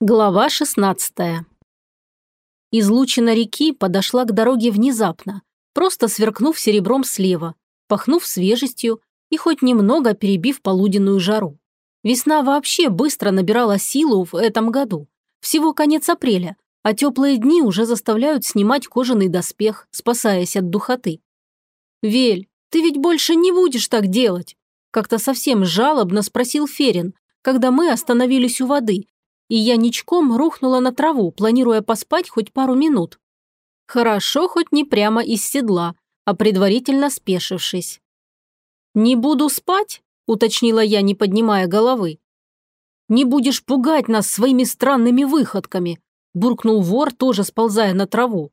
Глава 16 Излучина реки подошла к дороге внезапно, просто сверкнув серебром слева, пахнув свежестью и хоть немного перебив полуденную жару. Весна вообще быстро набирала силу в этом году. Всего конец апреля, а теплые дни уже заставляют снимать кожаный доспех, спасаясь от духоты. «Вель, ты ведь больше не будешь так делать?» Как-то совсем жалобно спросил Ферин, когда мы остановились у воды и я ничком рухнула на траву, планируя поспать хоть пару минут. Хорошо, хоть не прямо из седла, а предварительно спешившись. «Не буду спать?» – уточнила я, не поднимая головы. «Не будешь пугать нас своими странными выходками», – буркнул вор, тоже сползая на траву.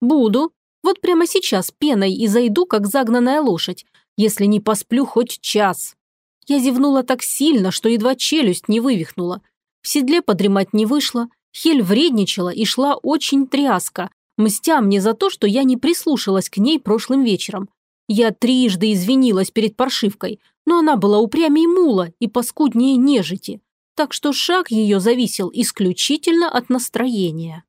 «Буду. Вот прямо сейчас пеной и зайду, как загнанная лошадь, если не посплю хоть час». Я зевнула так сильно, что едва челюсть не вывихнула – в седле подремать не вышло, Хель вредничала и шла очень тряска, мстя мне за то, что я не прислушалась к ней прошлым вечером. Я трижды извинилась перед паршивкой, но она была упрямее мула и паскуднее нежити, так что шаг ее зависел исключительно от настроения.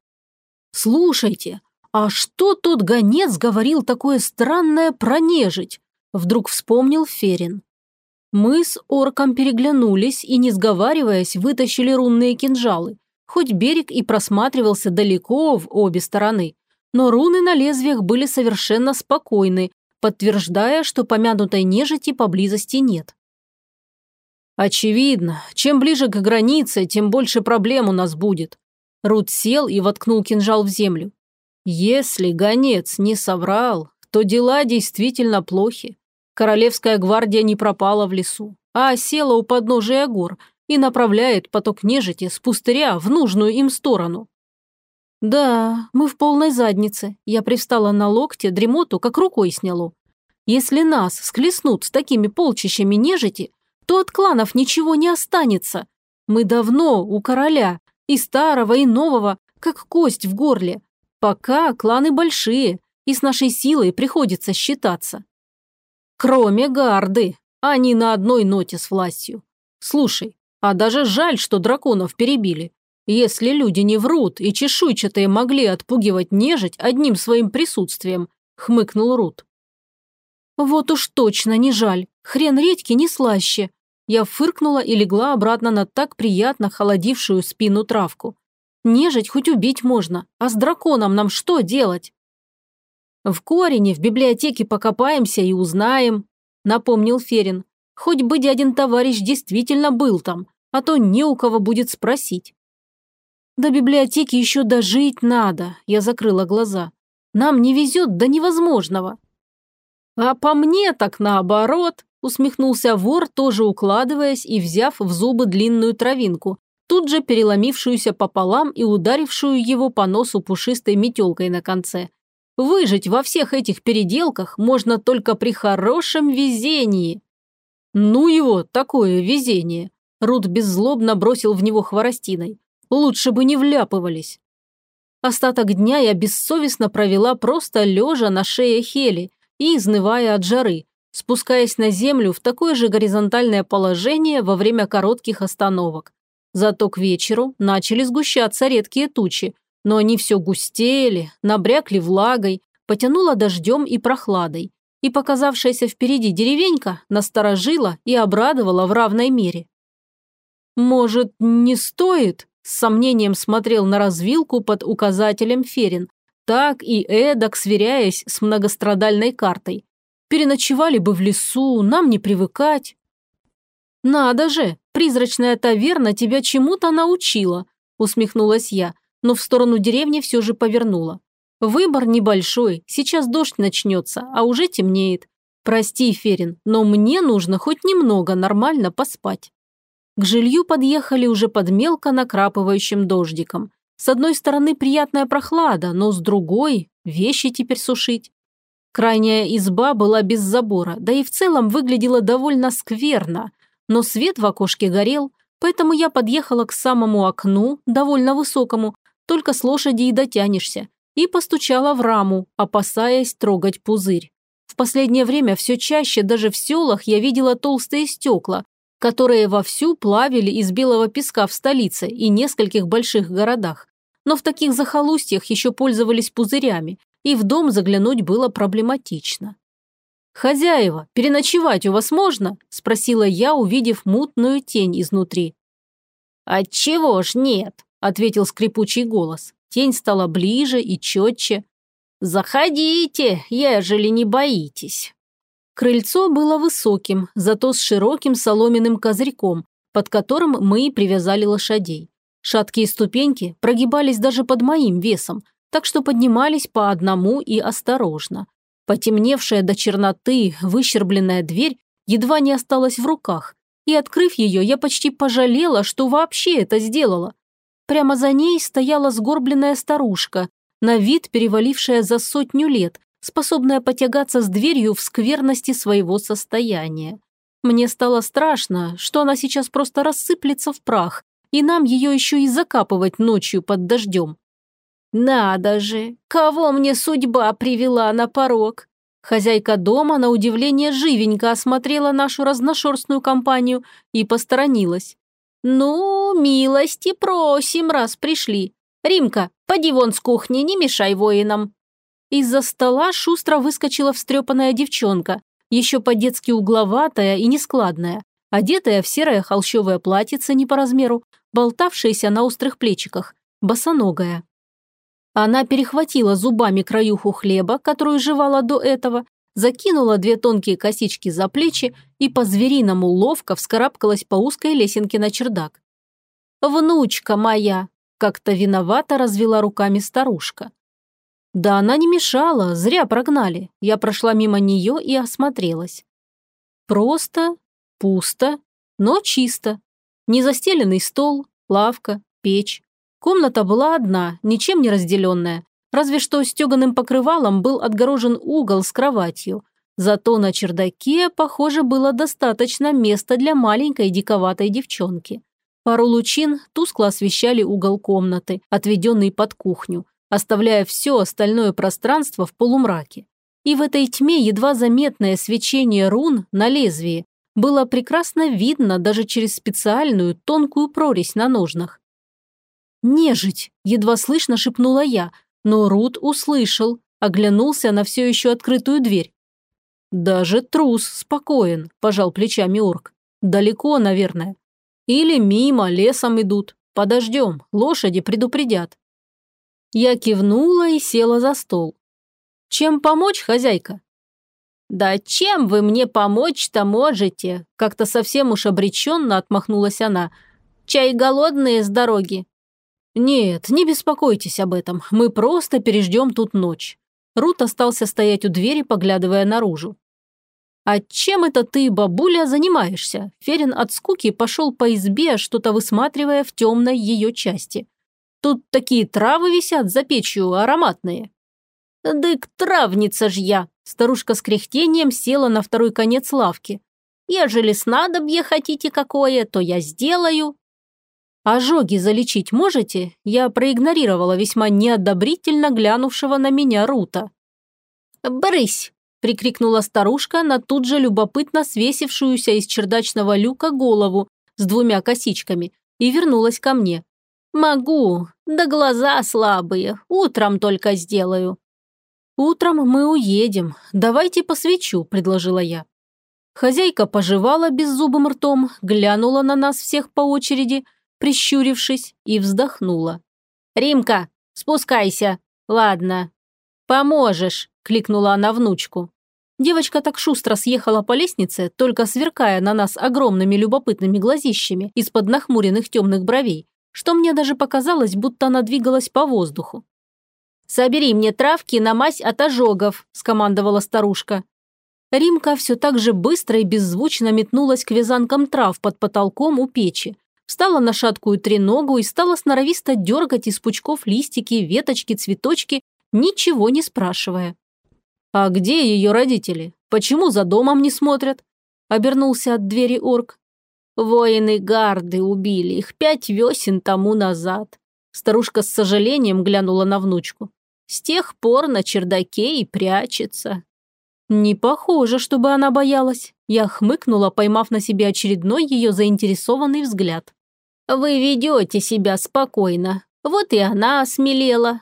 «Слушайте, а что тот гонец говорил такое странное про нежить?» Вдруг вспомнил Ферин. Мы с орком переглянулись и, не сговариваясь, вытащили рунные кинжалы. Хоть берег и просматривался далеко в обе стороны, но руны на лезвиях были совершенно спокойны, подтверждая, что помянутой нежити поблизости нет. «Очевидно, чем ближе к границе, тем больше проблем у нас будет». Рут сел и воткнул кинжал в землю. «Если гонец не соврал, то дела действительно плохи. Королевская гвардия не пропала в лесу, а осела у подножия гор и направляет поток нежити с пустыря в нужную им сторону. «Да, мы в полной заднице. Я привстала на локте, дремоту как рукой сняло. Если нас склеснут с такими полчищами нежити, то от кланов ничего не останется. Мы давно у короля, и старого, и нового, как кость в горле. Пока кланы большие, и с нашей силой приходится считаться. Кроме гарды, они на одной ноте с властью. Слушай, а даже жаль, что драконов перебили. Если люди не врут и чешуйчатые могли отпугивать нежить одним своим присутствием, хмыкнул Рут. Вот уж точно не жаль. Хрен редьки не слаще. Я фыркнула и легла обратно на так приятно холодившую спину травку. Нежить хоть убить можно, а с драконом нам что делать? «В корене, в библиотеке покопаемся и узнаем», – напомнил Ферин. «Хоть бы дядин товарищ действительно был там, а то не у кого будет спросить». «До библиотеки еще дожить надо», – я закрыла глаза. «Нам не везет до невозможного». «А по мне так наоборот», – усмехнулся вор, тоже укладываясь и взяв в зубы длинную травинку, тут же переломившуюся пополам и ударившую его по носу пушистой метелкой на конце. Выжить во всех этих переделках можно только при хорошем везении. Ну его, такое везение. Рут беззлобно бросил в него хворостиной. Лучше бы не вляпывались. Остаток дня я бессовестно провела просто лежа на шее Хели и изнывая от жары, спускаясь на землю в такое же горизонтальное положение во время коротких остановок. Зато к вечеру начали сгущаться редкие тучи, но они все густели, набрякли влагой, потянуло дождем и прохладой, и показавшаяся впереди деревенька насторожила и обрадовала в равной мере. «Может, не стоит?» – с сомнением смотрел на развилку под указателем Ферин, так и эдак сверяясь с многострадальной картой. «Переночевали бы в лесу, нам не привыкать». «Надо же, призрачная таверна тебя чему-то научила», – усмехнулась я, но в сторону деревни все же повернула. Выбор небольшой, сейчас дождь начнется, а уже темнеет. Прости, Ферин, но мне нужно хоть немного нормально поспать. К жилью подъехали уже под мелко накрапывающим дождиком. С одной стороны приятная прохлада, но с другой – вещи теперь сушить. Крайняя изба была без забора, да и в целом выглядела довольно скверно, но свет в окошке горел, поэтому я подъехала к самому окну, довольно высокому, только с лошади и дотянешься, и постучала в раму, опасаясь трогать пузырь. В последнее время все чаще даже в селах я видела толстые стекла, которые вовсю плавили из белого песка в столице и нескольких больших городах. Но в таких захолустьях еще пользовались пузырями, и в дом заглянуть было проблематично. «Хозяева, переночевать у вас можно?» – спросила я, увидев мутную тень изнутри. «Отчего ж нет?» – ответил скрипучий голос. Тень стала ближе и четче. «Заходите, ежели не боитесь». Крыльцо было высоким, зато с широким соломенным козырьком, под которым мы привязали лошадей. Шаткие ступеньки прогибались даже под моим весом, так что поднимались по одному и осторожно. Потемневшая до черноты, выщербленная дверь едва не осталась в руках, и, открыв ее, я почти пожалела, что вообще это сделала. Прямо за ней стояла сгорбленная старушка, на вид перевалившая за сотню лет, способная потягаться с дверью в скверности своего состояния. Мне стало страшно, что она сейчас просто рассыплется в прах, и нам ее еще и закапывать ночью под дождем. «Надо же! Кого мне судьба привела на порог?» Хозяйка дома, на удивление, живенько осмотрела нашу разношерстную компанию и посторонилась. «Ну, милости просим, раз пришли. Римка, поди вон с кухни, не мешай воинам». Из-за стола шустро выскочила встрепанная девчонка, еще по-детски угловатая и нескладная, одетая в серое холщовое платьице не по размеру, болтавшееся на острых плечиках, босоногая. Она перехватила зубами краюху хлеба, которую жевала до этого, закинула две тонкие косички за плечи и по-звериному ловко вскарабкалась по узкой лесенке на чердак. «Внучка моя!» – как-то виновато развела руками старушка. Да она не мешала, зря прогнали. Я прошла мимо нее и осмотрелась. Просто, пусто, но чисто. Незастеленный стол, лавка, печь. Комната была одна, ничем не разделенная, разве что стеганым покрывалом был отгорожен угол с кроватью. Зато на чердаке, похоже, было достаточно места для маленькой диковатой девчонки. Пару лучин тускло освещали угол комнаты, отведенный под кухню, оставляя все остальное пространство в полумраке. И в этой тьме едва заметное свечение рун на лезвии было прекрасно видно даже через специальную тонкую прорезь на ножнах. «Нежить!» – едва слышно шепнула я, но Рут услышал, оглянулся на все еще открытую дверь. «Даже трус спокоен», – пожал плечами орк. «Далеко, наверное. Или мимо, лесом идут. Подождем, лошади предупредят». Я кивнула и села за стол. «Чем помочь, хозяйка?» «Да чем вы мне помочь-то можете?» Как-то совсем уж обреченно отмахнулась она. «Чай голодные с дороги?» «Нет, не беспокойтесь об этом, мы просто переждем тут ночь». Рут остался стоять у двери, поглядывая наружу. «А чем это ты, бабуля, занимаешься?» Ферин от скуки пошел по избе, что-то высматривая в темной ее части. «Тут такие травы висят за печью, ароматные». «Дык, травница ж я!» Старушка с кряхтением села на второй конец лавки. «Ежели снадобье хотите какое, то я сделаю, «Ожоги залечить можете?» Я проигнорировала весьма неодобрительно глянувшего на меня Рута. «Брысь!» – прикрикнула старушка на тут же любопытно свесившуюся из чердачного люка голову с двумя косичками и вернулась ко мне. «Могу, да глаза слабые, утром только сделаю». «Утром мы уедем, давайте посвечу», – предложила я. Хозяйка пожевала беззубым ртом, глянула на нас всех по очереди – прищурившись, и вздохнула. «Римка, спускайся. Ладно. Поможешь», – кликнула она внучку. Девочка так шустро съехала по лестнице, только сверкая на нас огромными любопытными глазищами из-под нахмуренных темных бровей, что мне даже показалось, будто она двигалась по воздуху. «Собери мне травки на мазь от ожогов», – скомандовала старушка. Римка все так же быстро и беззвучно метнулась к вязанкам трав под потолком у печи, встала на шаткую треногу и стала сноровисто дергать из пучков листики, веточки, цветочки, ничего не спрашивая. «А где ее родители? Почему за домом не смотрят?» Обернулся от двери орк. «Воины гарды убили их пять весен тому назад». Старушка с сожалением глянула на внучку. «С тех пор на чердаке и прячется». Не похоже, чтобы она боялась. Я хмыкнула, поймав на себе очередной ее заинтересованный взгляд. «Вы ведете себя спокойно. Вот и она осмелела».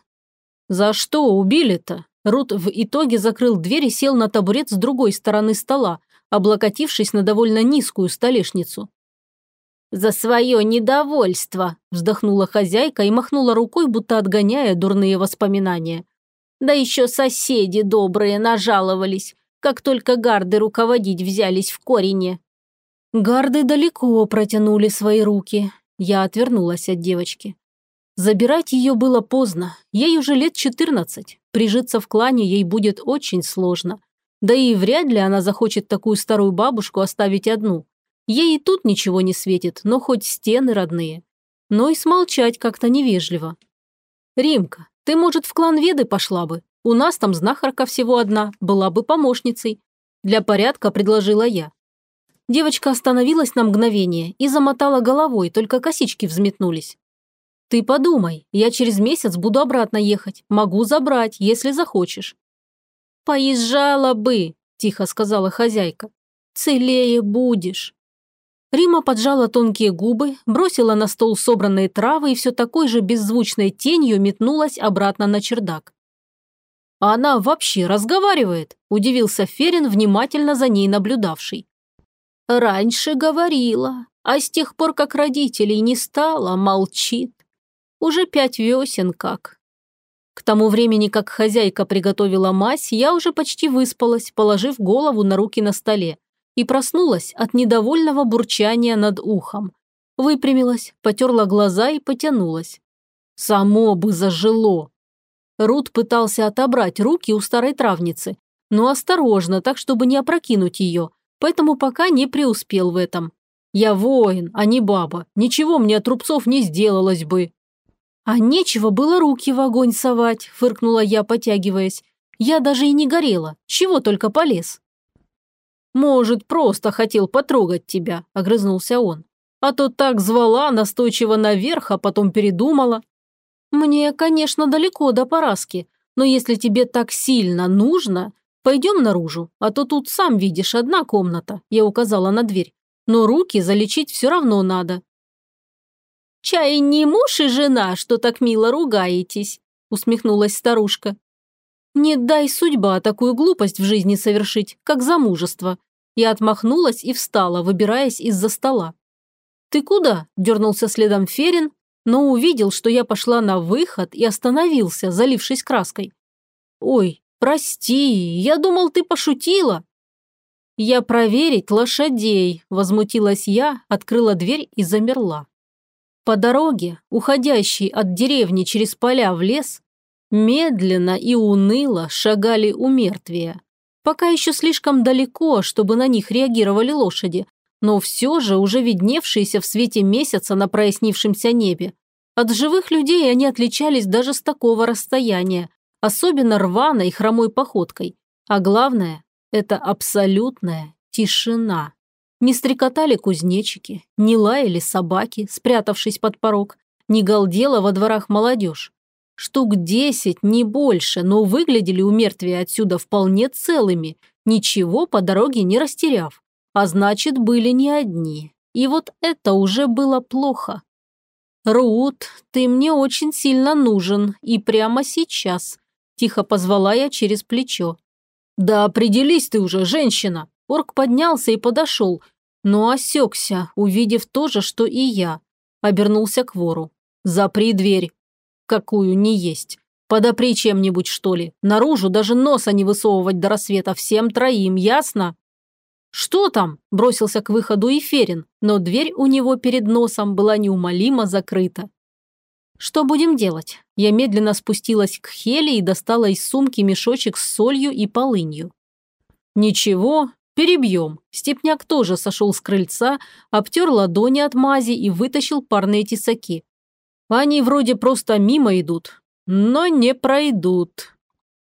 «За что убили-то?» Рут в итоге закрыл дверь и сел на табурет с другой стороны стола, облокотившись на довольно низкую столешницу. «За свое недовольство», – вздохнула хозяйка и махнула рукой, будто отгоняя дурные воспоминания. «Да еще соседи добрые нажаловались, как только гарды руководить взялись в корене». Гарды далеко протянули свои руки. Я отвернулась от девочки. Забирать ее было поздно, ей уже лет 14. Прижиться в клане ей будет очень сложно. Да и вряд ли она захочет такую старую бабушку оставить одну. Ей и тут ничего не светит, но хоть стены родные. Но и смолчать как-то невежливо. «Римка, ты, может, в клан Веды пошла бы? У нас там знахарка всего одна, была бы помощницей». Для порядка предложила я. Девочка остановилась на мгновение и замотала головой, только косички взметнулись. «Ты подумай, я через месяц буду обратно ехать. Могу забрать, если захочешь». «Поезжала бы», – тихо сказала хозяйка. «Целее будешь». Рима поджала тонкие губы, бросила на стол собранные травы и все такой же беззвучной тенью метнулась обратно на чердак. «А она вообще разговаривает?» – удивился Ферин, внимательно за ней наблюдавший. «Раньше говорила, а с тех пор, как родителей не стало, молчит. Уже пять весен как. К тому времени, как хозяйка приготовила мазь, я уже почти выспалась, положив голову на руки на столе, и проснулась от недовольного бурчания над ухом. Выпрямилась, потерла глаза и потянулась. Само бы зажило. Рут пытался отобрать руки у старой травницы, но осторожно, так чтобы не опрокинуть ее, поэтому пока не преуспел в этом. Я воин, а не баба, ничего мне от рубцов не сделалось бы. «А нечего было руки в огонь совать», – фыркнула я, потягиваясь. «Я даже и не горела. Чего только полез». «Может, просто хотел потрогать тебя», – огрызнулся он. «А то так звала настойчиво наверх, а потом передумала». «Мне, конечно, далеко до Параски, но если тебе так сильно нужно, пойдем наружу, а то тут, сам видишь, одна комната», – я указала на дверь. «Но руки залечить все равно надо. «Чай не муж и жена, что так мило ругаетесь», усмехнулась старушка. «Не дай судьба такую глупость в жизни совершить, как замужество». Я отмахнулась и встала, выбираясь из-за стола. «Ты куда?» – дернулся следом Ферин, но увидел, что я пошла на выход и остановился, залившись краской. «Ой, прости, я думал, ты пошутила». «Я проверить лошадей», – возмутилась я, открыла дверь и замерла. По дороге, уходящей от деревни через поля в лес, медленно и уныло шагали у мертвия. Пока еще слишком далеко, чтобы на них реагировали лошади, но все же уже видневшиеся в свете месяца на прояснившемся небе. От живых людей они отличались даже с такого расстояния, особенно рваной и хромой походкой. А главное – это абсолютная тишина. Не стрекотали кузнечики, не лаяли собаки, спрятавшись под порог, не галдела во дворах молодежь. Штук десять, не больше, но выглядели у мертвия отсюда вполне целыми, ничего по дороге не растеряв. А значит, были не одни. И вот это уже было плохо. «Рут, ты мне очень сильно нужен, и прямо сейчас», – тихо позвала я через плечо. «Да определись ты уже, женщина!» Орк поднялся и подошел, но осекся, увидев то же, что и я. Обернулся к вору. «Запри дверь. Какую не есть. Подопри чем-нибудь, что ли. Наружу даже носа не высовывать до рассвета всем троим, ясно?» «Что там?» – бросился к выходу Эферин, но дверь у него перед носом была неумолимо закрыта. «Что будем делать?» Я медленно спустилась к Хеле и достала из сумки мешочек с солью и полынью. «Ничего, Перебьем. Степняк тоже сошел с крыльца, обтер ладони от мази и вытащил парные тесаки. Они вроде просто мимо идут, но не пройдут.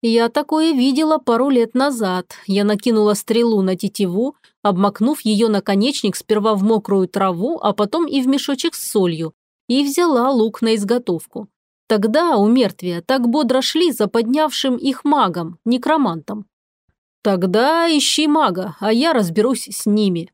Я такое видела пару лет назад. Я накинула стрелу на тетиву, обмакнув ее наконечник сперва в мокрую траву, а потом и в мешочек с солью, и взяла лук на изготовку. Тогда у мертвия так бодро шли за поднявшим их магом, некромантом. Тогда ищи мага, а я разберусь с ними.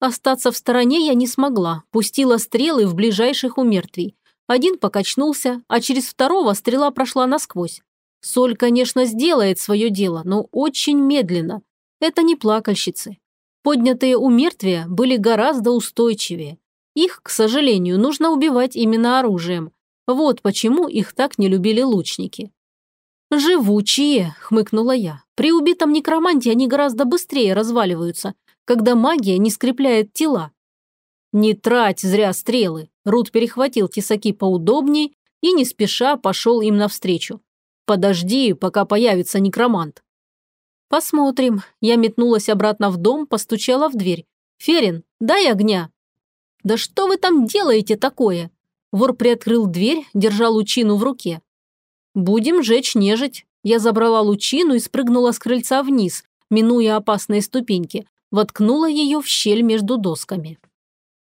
Остаться в стороне я не смогла, пустила стрелы в ближайших умертвий. Один покачнулся, а через второго стрела прошла насквозь. Соль, конечно, сделает свое дело, но очень медленно. Это не плакальщицы. Поднятые умертвия были гораздо устойчивее. Их, к сожалению, нужно убивать именно оружием. Вот почему их так не любили лучники. «Живучие», – хмыкнула я. «При убитом некроманте они гораздо быстрее разваливаются, когда магия не скрепляет тела». «Не трать зря стрелы», – Рут перехватил тесаки поудобней и не спеша пошел им навстречу. «Подожди, пока появится некромант». «Посмотрим». Я метнулась обратно в дом, постучала в дверь. «Ферин, дай огня». «Да что вы там делаете такое?» Вор приоткрыл дверь, держа лучину в руке. «Будем жечь нежить». Я забрала лучину и спрыгнула с крыльца вниз, минуя опасные ступеньки, воткнула ее в щель между досками.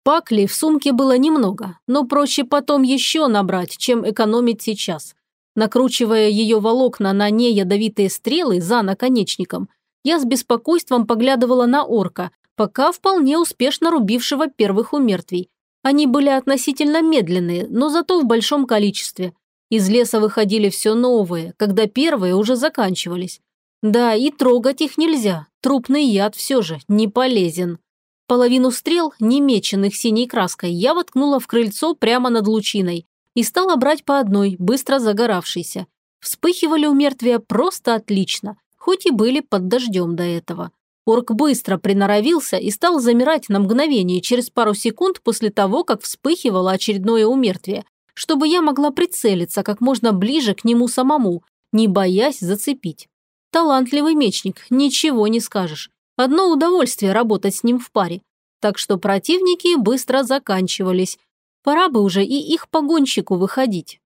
Пакли в сумке было немного, но проще потом еще набрать, чем экономить сейчас. Накручивая ее волокна на неядовитые стрелы за наконечником, я с беспокойством поглядывала на орка, пока вполне успешно рубившего первых умертвий. Они были относительно медленные, но зато в большом количестве. Из леса выходили все новые, когда первые уже заканчивались. Да, и трогать их нельзя, трупный яд все же не полезен. Половину стрел, не меченных синей краской, я воткнула в крыльцо прямо над лучиной и стала брать по одной, быстро загоравшейся. Вспыхивали у мертвия просто отлично, хоть и были под дождем до этого. Орк быстро приноровился и стал замирать на мгновение через пару секунд после того, как вспыхивало очередное умертвие, чтобы я могла прицелиться как можно ближе к нему самому, не боясь зацепить. Талантливый мечник, ничего не скажешь. Одно удовольствие работать с ним в паре. Так что противники быстро заканчивались. Пора бы уже и их погонщику выходить.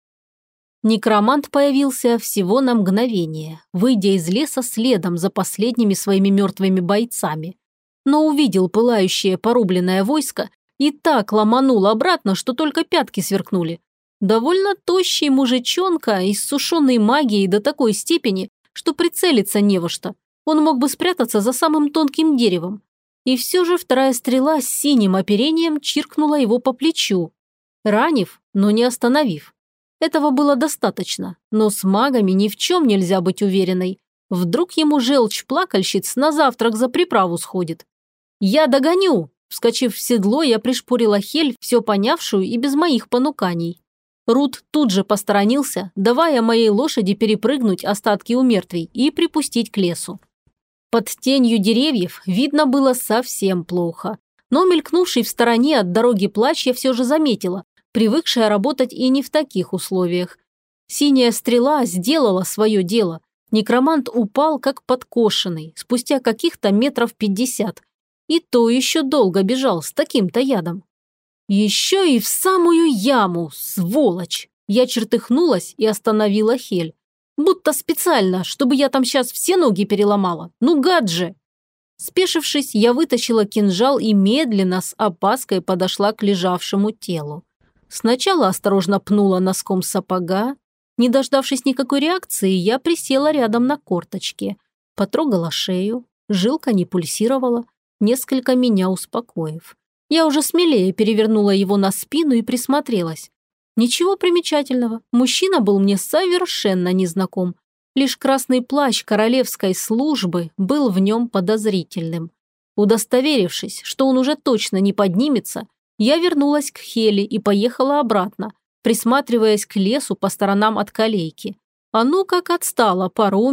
Некромант появился всего на мгновение, выйдя из леса следом за последними своими мертвыми бойцами. Но увидел пылающее порубленное войско и так ломанул обратно, что только пятки сверкнули. Довольно тощий мужичонка, иссушенный магией до такой степени, что прицелиться не во что. Он мог бы спрятаться за самым тонким деревом. И все же вторая стрела с синим оперением чиркнула его по плечу, ранив, но не остановив. Этого было достаточно, но с магами ни в чем нельзя быть уверенной. Вдруг ему желчь плакальщиц на завтрак за приправу сходит. «Я догоню!» Вскочив в седло, я пришпорила Хель, все понявшую и без моих понуканий. Рут тут же посторонился, давая моей лошади перепрыгнуть остатки у мертвей и припустить к лесу. Под тенью деревьев видно было совсем плохо, но мелькнувший в стороне от дороги плащ я все же заметила, привыкшая работать и не в таких условиях. Синяя стрела сделала свое дело. Некромант упал как подкошенный, спустя каких-то метров пятьдесят. И то еще долго бежал с таким-то ядом. Еще и в самую яму, сволочь! Я чертыхнулась и остановила Хель. Будто специально, чтобы я там сейчас все ноги переломала. Ну гад же! Спешившись, я вытащила кинжал и медленно с опаской подошла к лежавшему телу. Сначала осторожно пнула носком сапога. Не дождавшись никакой реакции, я присела рядом на корточке. Потрогала шею, жилка не пульсировала, несколько меня успокоив. Я уже смелее перевернула его на спину и присмотрелась. Ничего примечательного, мужчина был мне совершенно незнаком. Лишь красный плащ королевской службы был в нем подозрительным. Удостоверившись, что он уже точно не поднимется, я вернулась к Хели и поехала обратно, присматриваясь к лесу по сторонам от калейки. А ну как отстала пара у.